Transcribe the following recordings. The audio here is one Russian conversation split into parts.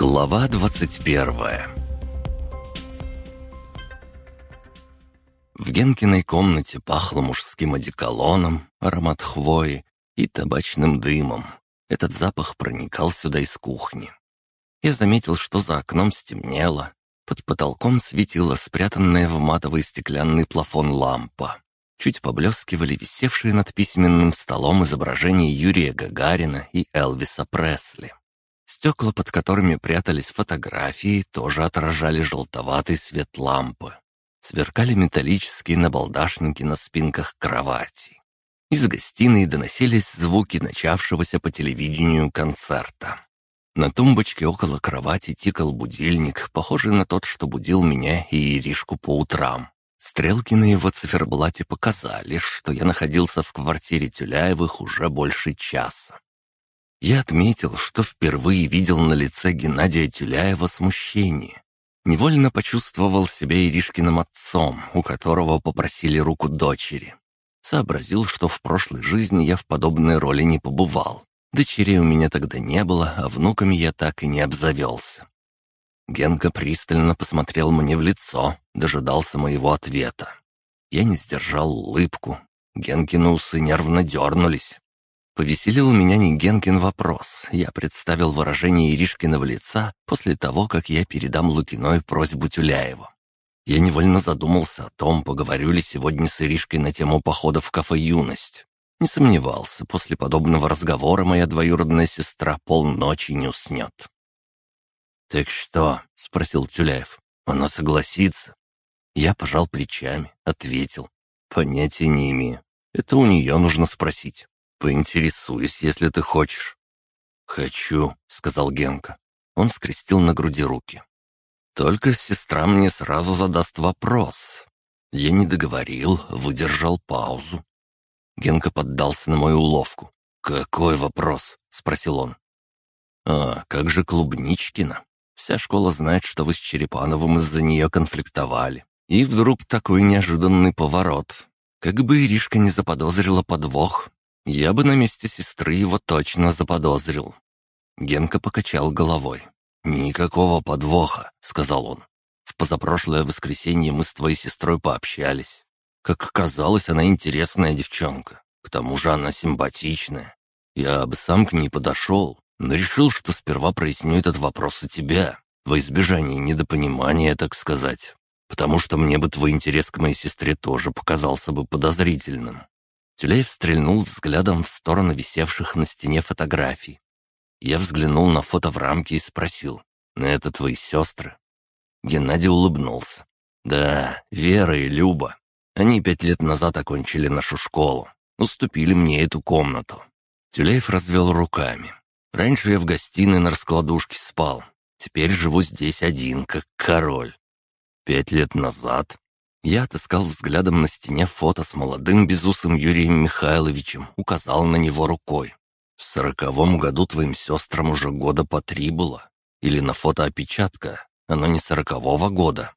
Глава 21 В Генкиной комнате пахло мужским одеколоном, аромат хвои и табачным дымом. Этот запах проникал сюда из кухни. Я заметил, что за окном стемнело. Под потолком светила спрятанная в матовый стеклянный плафон лампа. Чуть поблескивали висевшие над письменным столом изображения Юрия Гагарина и Элвиса Пресли. Стекла, под которыми прятались фотографии, тоже отражали желтоватый свет лампы. Сверкали металлические набалдашники на спинках кровати. Из гостиной доносились звуки начавшегося по телевидению концерта. На тумбочке около кровати тикал будильник, похожий на тот, что будил меня и Иришку по утрам. Стрелки на его циферблате показали, что я находился в квартире Тюляевых уже больше часа. Я отметил, что впервые видел на лице Геннадия Тюляева смущение. Невольно почувствовал себя Иришкиным отцом, у которого попросили руку дочери. Сообразил, что в прошлой жизни я в подобной роли не побывал. Дочерей у меня тогда не было, а внуками я так и не обзавелся. Генка пристально посмотрел мне в лицо, дожидался моего ответа. Я не сдержал улыбку. Генкины усы нервно дернулись. Повеселил меня не Генкин вопрос. Я представил выражение Иришкиного лица после того, как я передам Лукиной просьбу Тюляеву. Я невольно задумался о том, поговорю ли сегодня с Иришкой на тему похода в кафе «Юность». Не сомневался, после подобного разговора моя двоюродная сестра полночи не уснет. «Так что?» — спросил Тюляев. «Она согласится?» Я пожал плечами, ответил. «Понятия не имею. Это у нее нужно спросить. «Поинтересуюсь, если ты хочешь». «Хочу», — сказал Генка. Он скрестил на груди руки. «Только сестра мне сразу задаст вопрос». Я не договорил, выдержал паузу. Генка поддался на мою уловку. «Какой вопрос?» — спросил он. «А, как же Клубничкина? Вся школа знает, что вы с Черепановым из-за нее конфликтовали. И вдруг такой неожиданный поворот. Как бы Иришка не заподозрила подвох, я бы на месте сестры его точно заподозрил. Генка покачал головой. «Никакого подвоха», — сказал он. «В позапрошлое воскресенье мы с твоей сестрой пообщались. Как оказалось, она интересная девчонка. К тому же она симпатичная. Я бы сам к ней подошел, но решил, что сперва проясню этот вопрос у тебя, во избежание недопонимания, так сказать. Потому что мне бы твой интерес к моей сестре тоже показался бы подозрительным. Тюлеев стрельнул взглядом в сторону висевших на стене фотографий. Я взглянул на фото в рамке и спросил, «Это твои сестры?» Геннадий улыбнулся. «Да, Вера и Люба. Они пять лет назад окончили нашу школу. Уступили мне эту комнату». Тюлеев развел руками. «Раньше я в гостиной на раскладушке спал. Теперь живу здесь один, как король. Пять лет назад я отыскал взглядом на стене фото с молодым безусым Юрием Михайловичем, указал на него рукой. В сороковом году твоим сестрам уже года по три было. Или на фото опечатка, оно не сорокового года.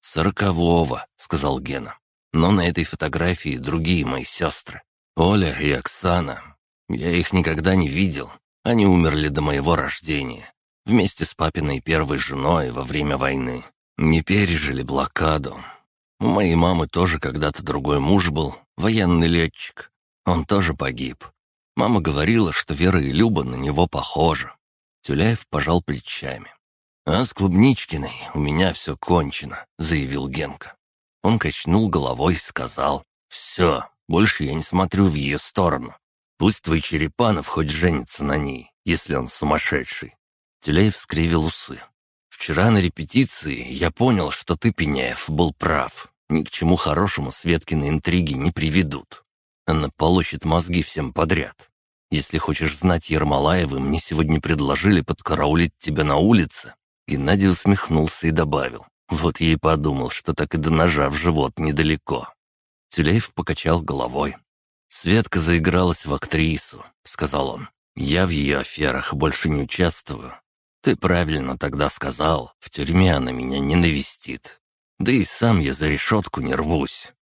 «Сорокового», — сказал Гена. «Но на этой фотографии другие мои сестры. Оля и Оксана. Я их никогда не видел. Они умерли до моего рождения. Вместе с папиной первой женой во время войны. Не пережили блокаду, у моей мамы тоже когда-то другой муж был, военный летчик. Он тоже погиб. Мама говорила, что Вера и Люба на него похожи. Тюляев пожал плечами. «А с Клубничкиной у меня все кончено», — заявил Генка. Он качнул головой и сказал, «Все, больше я не смотрю в ее сторону. Пусть твой Черепанов хоть женится на ней, если он сумасшедший». Тюляев скривил усы. Вчера на репетиции я понял, что ты, Пеняев, был прав. Ни к чему хорошему Светкины интриги не приведут. Она получит мозги всем подряд. Если хочешь знать, Ермолаевы мне сегодня предложили подкараулить тебя на улице». Геннадий усмехнулся и добавил. «Вот и подумал, что так и до ножа в живот недалеко». Тюлеев покачал головой. «Светка заигралась в актрису», — сказал он. «Я в ее аферах больше не участвую. «Ты правильно тогда сказал, в тюрьме она меня не навестит. Да и сам я за решетку не рвусь».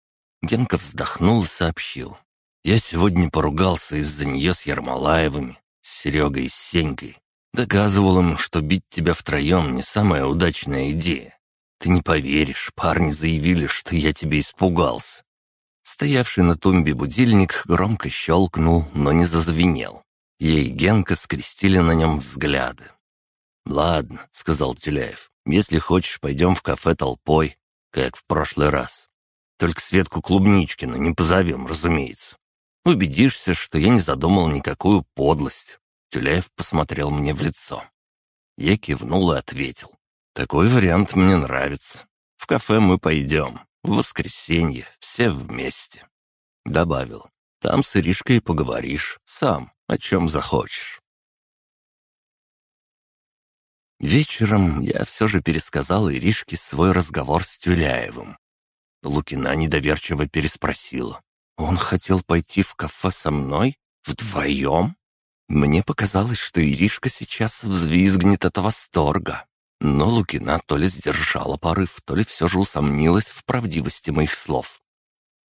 Генка вздохнул и сообщил. «Я сегодня поругался из-за нее с Ермолаевыми, с Серегой и с Сенькой. Доказывал им, что бить тебя втроем не самая удачная идея. Ты не поверишь, парни заявили, что я тебе испугался. Стоявший на тумбе будильник громко щелкнул, но не зазвенел. И Генка скрестили на нем взгляды. «Ладно», — сказал Тюляев, — «если хочешь, пойдем в кафе толпой, как в прошлый раз. Только Светку Клубничкину не позовем, разумеется. Убедишься, что я не задумал никакую подлость. Тюляев посмотрел мне в лицо. Я кивнул и ответил. «Такой вариант мне нравится. В кафе мы пойдем. В воскресенье, все вместе». Добавил. «Там с Иришкой поговоришь, сам, о чем захочешь». Вечером я все же пересказал Иришке свой разговор с Тюляевым. Лукина недоверчиво переспросила. «Он хотел пойти в кафе со мной? Вдвоем?» Мне показалось, что Иришка сейчас взвизгнет от восторга. Но Лукина то ли сдержала порыв, то ли все же усомнилась в правдивости моих слов.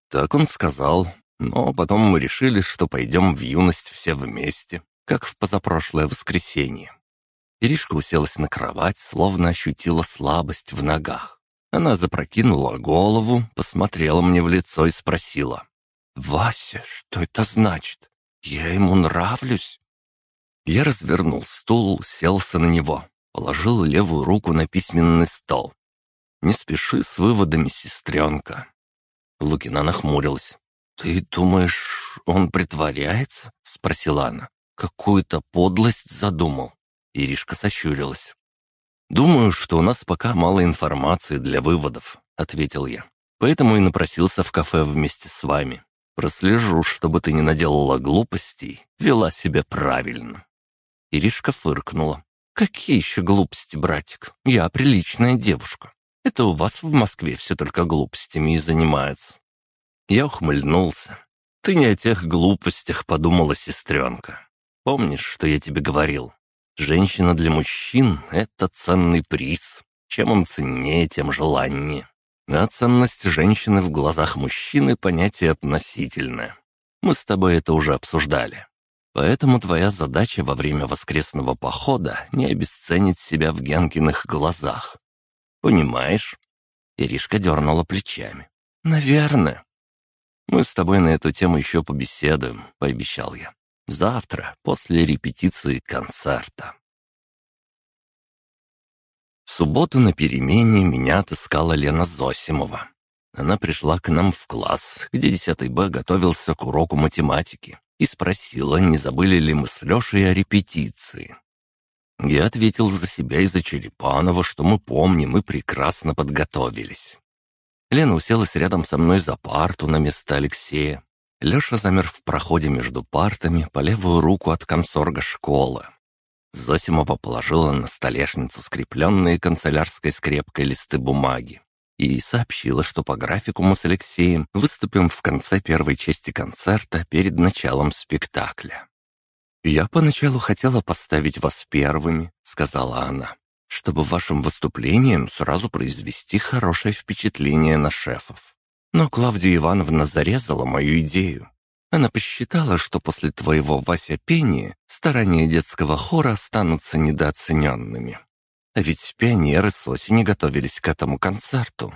Так он сказал, но потом мы решили, что пойдем в юность все вместе, как в позапрошлое воскресенье. Иришка уселась на кровать, словно ощутила слабость в ногах. Она запрокинула голову, посмотрела мне в лицо и спросила. «Вася, что это значит? Я ему нравлюсь?» Я развернул стул, селся на него, положил левую руку на письменный стол. «Не спеши с выводами, сестренка». Лукина нахмурилась. «Ты думаешь, он притворяется?» — спросила она. «Какую-то подлость задумал». Иришка сощурилась. «Думаю, что у нас пока мало информации для выводов», — ответил я. «Поэтому и напросился в кафе вместе с вами. Прослежу, чтобы ты не наделала глупостей, вела себя правильно». Иришка фыркнула. «Какие еще глупости, братик? Я приличная девушка. Это у вас в Москве все только глупостями и занимаются». Я ухмыльнулся. «Ты не о тех глупостях подумала, сестренка. Помнишь, что я тебе говорил? Женщина для мужчин — это ценный приз. Чем он ценнее, тем желаннее. А ценность женщины в глазах мужчины — понятие относительное. Мы с тобой это уже обсуждали. Поэтому твоя задача во время воскресного похода не обесценить себя в Генкиных глазах. Понимаешь?» Иришка дернула плечами. «Наверное». «Мы с тобой на эту тему еще побеседуем», — пообещал я. «Завтра, после репетиции концерта». В субботу на перемене меня отыскала Лена Зосимова. Она пришла к нам в класс, где 10 Б готовился к уроку математики и спросила, не забыли ли мы с Лешей о репетиции. Я ответил за себя и за Черепанова, что мы помним и прекрасно подготовились. Лена уселась рядом со мной за парту на место Алексея. Леша замер в проходе между партами по левую руку от комсорга школы. Зосимова положила на столешницу скрепленные канцелярской скрепкой листы бумаги и сообщила, что по графику мы с Алексеем выступим в конце первой части концерта перед началом спектакля. «Я поначалу хотела поставить вас первыми», — сказала она, «чтобы вашим выступлением сразу произвести хорошее впечатление на шефов. Но Клавдия Ивановна зарезала мою идею. Она посчитала, что после твоего Вася пения старания детского хора останутся недооцененными. А ведь пионеры с осени готовились к этому концерту.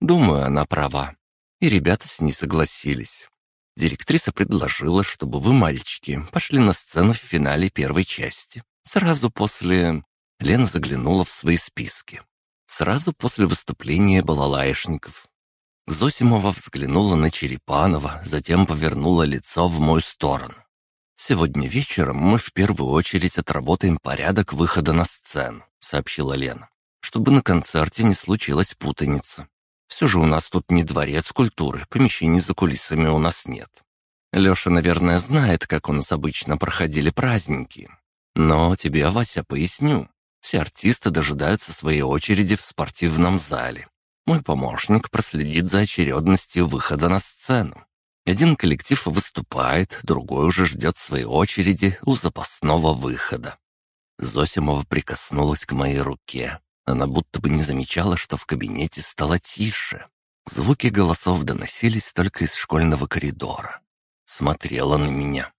Думаю, она права. И ребята с ней согласились. Директриса предложила, чтобы вы, мальчики, пошли на сцену в финале первой части. Сразу после... Лена заглянула в свои списки. Сразу после выступления балалаишников. Зосимова взглянула на Черепанова, затем повернула лицо в мою сторону. «Сегодня вечером мы в первую очередь отработаем порядок выхода на сцену», — сообщила Лена, «чтобы на концерте не случилась путаница. Все же у нас тут не дворец культуры, помещений за кулисами у нас нет. Леша, наверное, знает, как у нас обычно проходили праздники. Но тебе, Вася, поясню. Все артисты дожидаются своей очереди в спортивном зале. Мой помощник проследит за очередностью выхода на сцену. Один коллектив выступает, другой уже ждет своей очереди у запасного выхода. Зосимова прикоснулась к моей руке. Она будто бы не замечала, что в кабинете стало тише. Звуки голосов доносились только из школьного коридора. Смотрела на меня.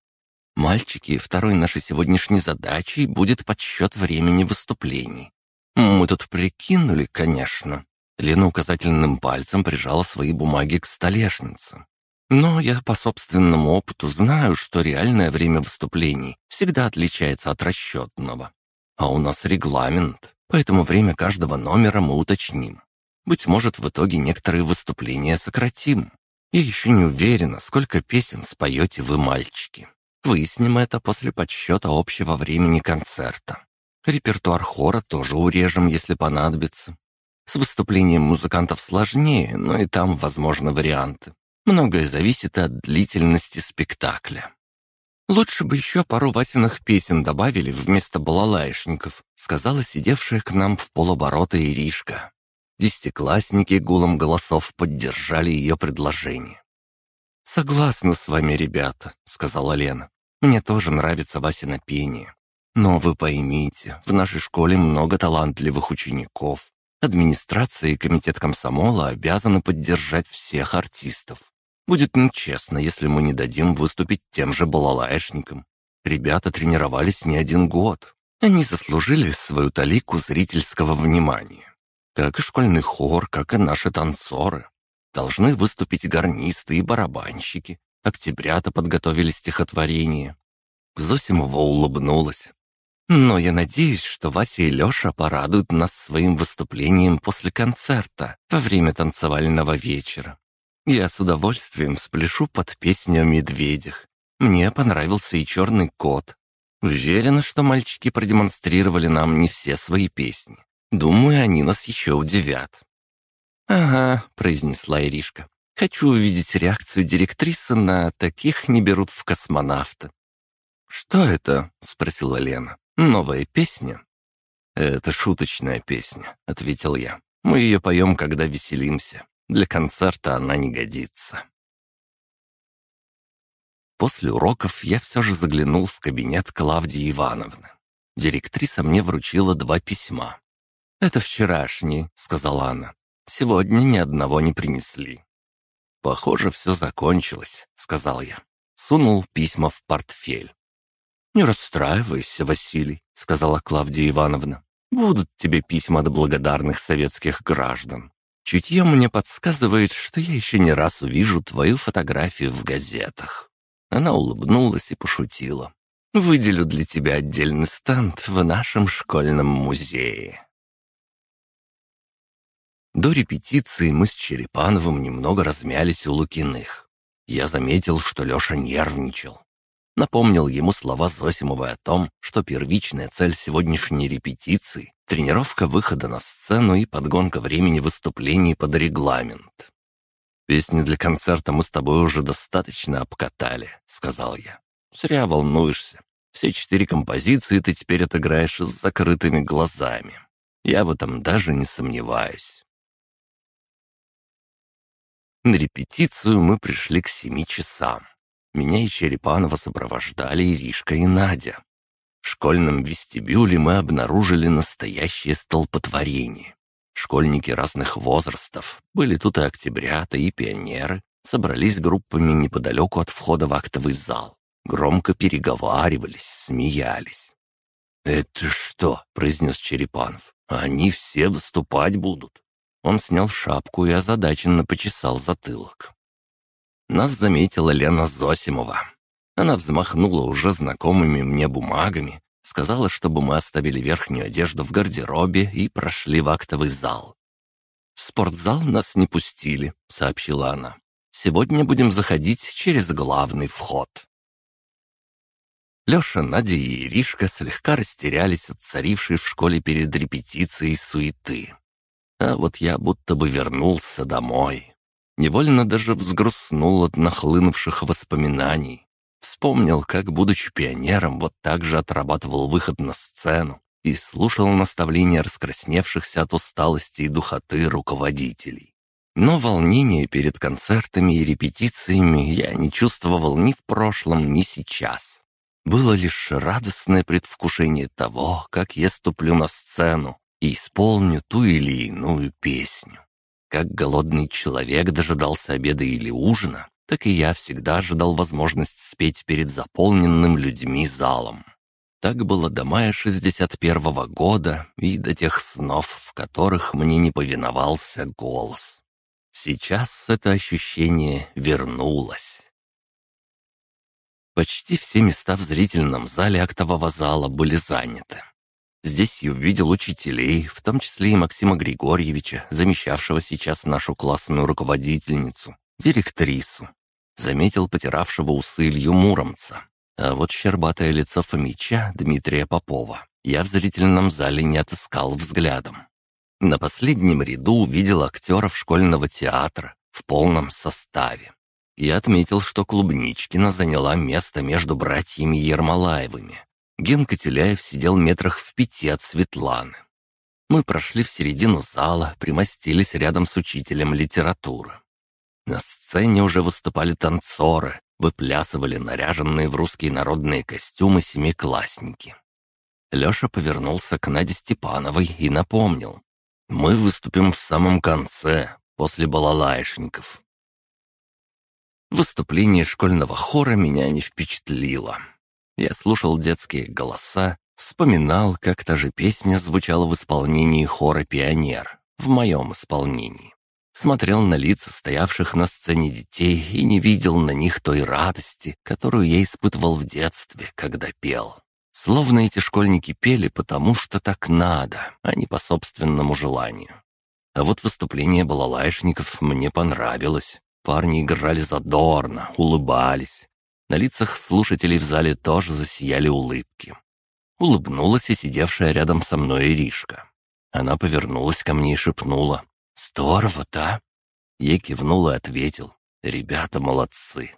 Мальчики, второй нашей сегодняшней задачей будет подсчет времени выступлений. Мы тут прикинули, конечно. Лена указательным пальцем прижала свои бумаги к столешнице. Но я по собственному опыту знаю, что реальное время выступлений всегда отличается от расчетного. А у нас регламент, поэтому время каждого номера мы уточним. Быть может, в итоге некоторые выступления сократим. Я еще не уверена, сколько песен споете вы, мальчики. Выясним это после подсчета общего времени концерта. Репертуар хора тоже урежем, если понадобится. С выступлением музыкантов сложнее, но и там возможны варианты. Многое зависит от длительности спектакля. «Лучше бы еще пару Васиных песен добавили вместо балалаишников», сказала сидевшая к нам в полоборота Иришка. Десятиклассники гулом голосов поддержали ее предложение. «Согласна с вами, ребята», — сказала Лена. «Мне тоже нравится Васина пение. Но вы поймите, в нашей школе много талантливых учеников. Администрация и комитет комсомола обязаны поддержать всех артистов. Будет нечестно, если мы не дадим выступить тем же балалаешникам. Ребята тренировались не один год. Они заслужили свою талику зрительского внимания. Как и школьный хор, как и наши танцоры. Должны выступить гарнисты и барабанщики. Октябрята подготовили стихотворение. Зосимова улыбнулась. Но я надеюсь, что Вася и Леша порадуют нас своим выступлением после концерта, во время танцевального вечера. Я с удовольствием спляшу под песню о медведях. Мне понравился и черный кот. Уверена, что мальчики продемонстрировали нам не все свои песни. Думаю, они нас еще удивят. «Ага», — произнесла Иришка. «Хочу увидеть реакцию директрисы на «таких не берут в космонавты». «Что это?» — спросила Лена. «Новая песня?» «Это шуточная песня», — ответил я. «Мы ее поем, когда веселимся. Для концерта она не годится». После уроков я все же заглянул в кабинет Клавдии Ивановны. Директриса мне вручила два письма. «Это вчерашние», — сказала она. Сегодня ни одного не принесли». «Похоже, все закончилось», — сказал я. Сунул письма в портфель. «Не расстраивайся, Василий», — сказала Клавдия Ивановна. «Будут тебе письма от благодарных советских граждан. Чутье мне подсказывает, что я еще не раз увижу твою фотографию в газетах». Она улыбнулась и пошутила. «Выделю для тебя отдельный стенд в нашем школьном музее». До репетиции мы с Черепановым немного размялись у Лукиных. Я заметил, что Леша нервничал. Напомнил ему слова Зосимовой о том, что первичная цель сегодняшней репетиции — тренировка выхода на сцену и подгонка времени выступлений под регламент. «Песни для концерта мы с тобой уже достаточно обкатали», — сказал я. «Зря волнуешься. Все четыре композиции ты теперь отыграешь с закрытыми глазами. Я в этом даже не сомневаюсь». На репетицию мы пришли к семи часам. Меня и Черепанова сопровождали Иришка и Надя. В школьном вестибюле мы обнаружили настоящее столпотворение. Школьники разных возрастов, были тут и октябрята, и пионеры, собрались группами неподалеку от входа в актовый зал. Громко переговаривались, смеялись. «Это что?» — произнес Черепанов. «Они все выступать будут». Он снял шапку и озадаченно почесал затылок. Нас заметила Лена Зосимова. Она взмахнула уже знакомыми мне бумагами, сказала, чтобы мы оставили верхнюю одежду в гардеробе и прошли в актовый зал. «В спортзал нас не пустили», — сообщила она. «Сегодня будем заходить через главный вход». Леша, Надя и Иришка слегка растерялись от царившей в школе перед репетицией суеты. А вот я будто бы вернулся домой. Невольно даже взгрустнул от нахлынувших воспоминаний. Вспомнил, как, будучи пионером, вот так же отрабатывал выход на сцену и слушал наставления раскрасневшихся от усталости и духоты руководителей. Но волнения перед концертами и репетициями я не чувствовал ни в прошлом, ни сейчас. Было лишь радостное предвкушение того, как я ступлю на сцену, и исполню ту или иную песню. Как голодный человек дожидался обеда или ужина, так и я всегда ожидал возможность спеть перед заполненным людьми залом. Так было до мая 61-го года и до тех снов, в которых мне не повиновался голос. Сейчас это ощущение вернулось. Почти все места в зрительном зале актового зала были заняты. Здесь я увидел учителей, в том числе и Максима Григорьевича, замещавшего сейчас нашу классную руководительницу, директрису. Заметил потиравшего усы Илью Муромца. А вот щербатое лицо Фомича Дмитрия Попова я в зрительном зале не отыскал взглядом. На последнем ряду увидел актеров школьного театра в полном составе. Я отметил, что Клубничкина заняла место между братьями Ермолаевыми. Генка Теляев сидел метрах в пяти от Светланы. Мы прошли в середину зала, примостились рядом с учителем литературы. На сцене уже выступали танцоры, выплясывали наряженные в русские народные костюмы семиклассники. Леша повернулся к Наде Степановой и напомнил. «Мы выступим в самом конце, после балалайшников». Выступление школьного хора меня не впечатлило. Я слушал детские голоса, вспоминал, как та же песня звучала в исполнении хора «Пионер», в моем исполнении. Смотрел на лица стоявших на сцене детей и не видел на них той радости, которую я испытывал в детстве, когда пел. Словно эти школьники пели потому, что так надо, а не по собственному желанию. А вот выступление балалайшников мне понравилось. Парни играли задорно, улыбались, на лицах слушателей в зале тоже засияли улыбки. Улыбнулась и сидевшая рядом со мной Иришка. Она повернулась ко мне и шепнула. «Здорово, да?» Я кивнул и ответил. «Ребята молодцы».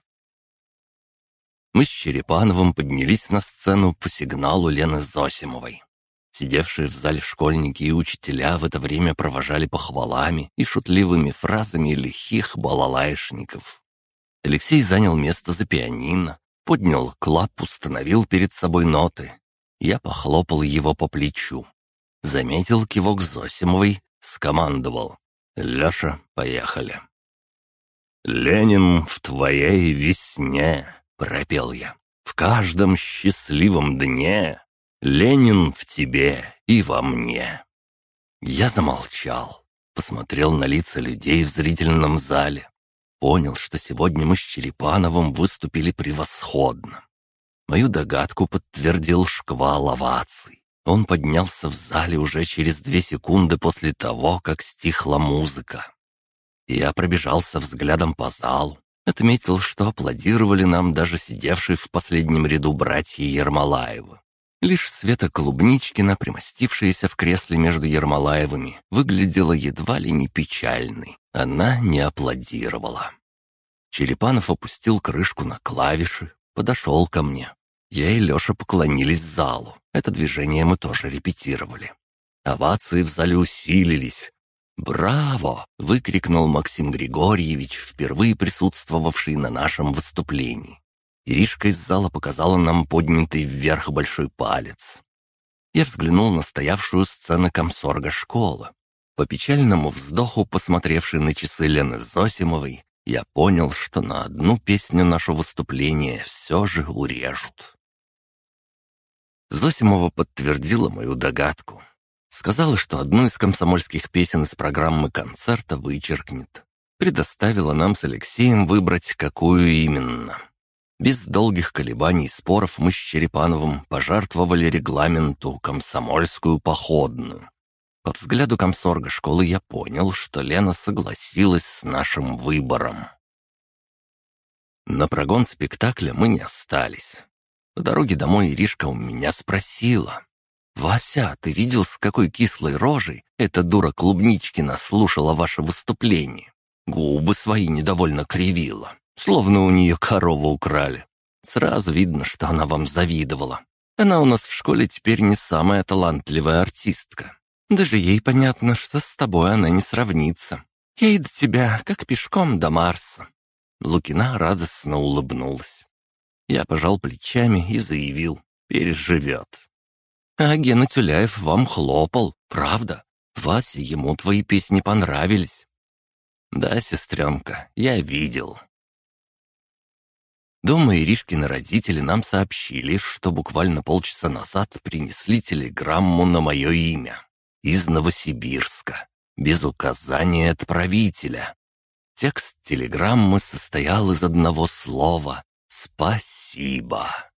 Мы с Черепановым поднялись на сцену по сигналу Лены Зосимовой. Сидевшие в зале школьники и учителя в это время провожали похвалами и шутливыми фразами лихих балалайшников. Алексей занял место за пианино, поднял клап, установил перед собой ноты. Я похлопал его по плечу. Заметил кивок Зосимовой, скомандовал. «Леша, поехали». «Ленин в твоей весне», — пропел я. «В каждом счастливом дне Ленин в тебе и во мне». Я замолчал, посмотрел на лица людей в зрительном зале понял, что сегодня мы с Черепановым выступили превосходно. Мою догадку подтвердил шквал оваций. Он поднялся в зале уже через две секунды после того, как стихла музыка. Я пробежался взглядом по залу, отметил, что аплодировали нам даже сидевшие в последнем ряду братья Ермолаевы. Лишь Света Клубничкина, примостившаяся в кресле между Ермолаевыми, выглядела едва ли не печальной. Она не аплодировала. Черепанов опустил крышку на клавиши, подошел ко мне. Я и Леша поклонились залу. Это движение мы тоже репетировали. Овации в зале усилились. «Браво!» — выкрикнул Максим Григорьевич, впервые присутствовавший на нашем выступлении. Иришка из зала показала нам поднятый вверх большой палец. Я взглянул на стоявшую сцену комсорга школы. По печальному вздоху, посмотревший на часы Лены Зосимовой, я понял, что на одну песню наше выступление все же урежут. Зосимова подтвердила мою догадку. Сказала, что одну из комсомольских песен из программы концерта вычеркнет. Предоставила нам с Алексеем выбрать, какую именно. Без долгих колебаний и споров мы с Черепановым пожертвовали регламенту комсомольскую походную. По взгляду комсорга школы я понял, что Лена согласилась с нашим выбором. На прогон спектакля мы не остались. По дороге домой Иришка у меня спросила. «Вася, ты видел, с какой кислой рожей эта дура Клубничкина слушала ваше выступление? Губы свои недовольно кривила словно у нее корову украли. Сразу видно, что она вам завидовала. Она у нас в школе теперь не самая талантливая артистка. Даже ей понятно, что с тобой она не сравнится. Ей до тебя, как пешком до Марса». Лукина радостно улыбнулась. Я пожал плечами и заявил, переживет. «А Гена Тюляев вам хлопал, правда? Вася, ему твои песни понравились». «Да, сестренка, я видел. Дома Иришкины родители нам сообщили, что буквально полчаса назад принесли телеграмму на мое имя. Из Новосибирска. Без указания отправителя. Текст телеграммы состоял из одного слова «Спасибо».